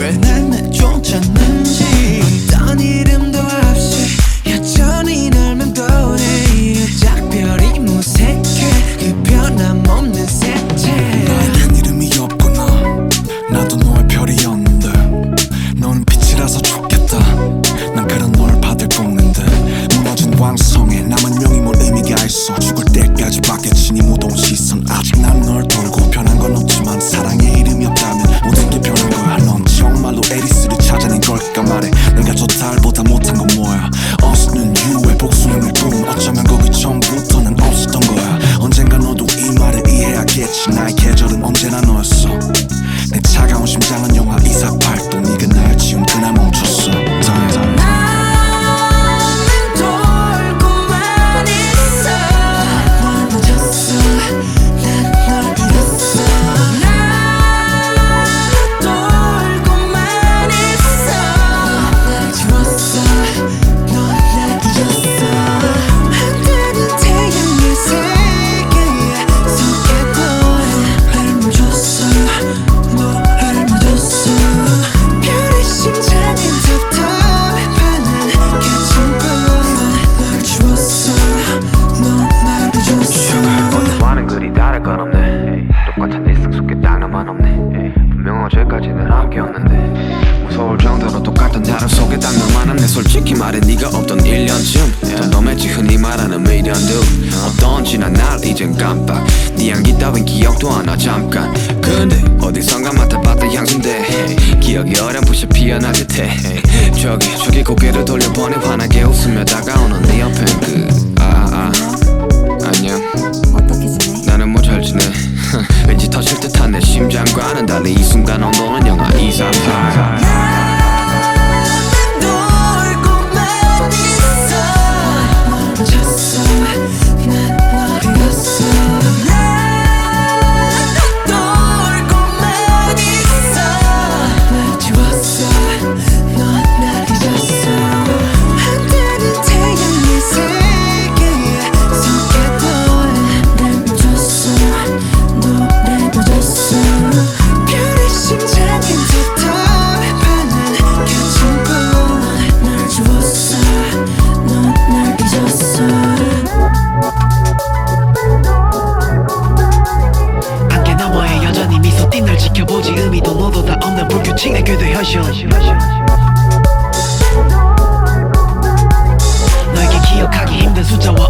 regret 속에 단 너만한 내 솔직히 말해 네가 없던 1년쯤. 더 넘했지 흔히 말하는 미련도 어떤 지난 날 이젠 깜빡. 네 향기 따윈 기억도 하나 잠깐. 근데 어디선가 맡아봤던 향수인데 기억이 어렴풋이 피어날 듯해 저기 저기 고개를 돌려보내 환하게 웃으며 다가오는 네 옆엔 그 아아 안녕. 불규칙의 궤도 현실 너에게 기억하기 힘든 숫자와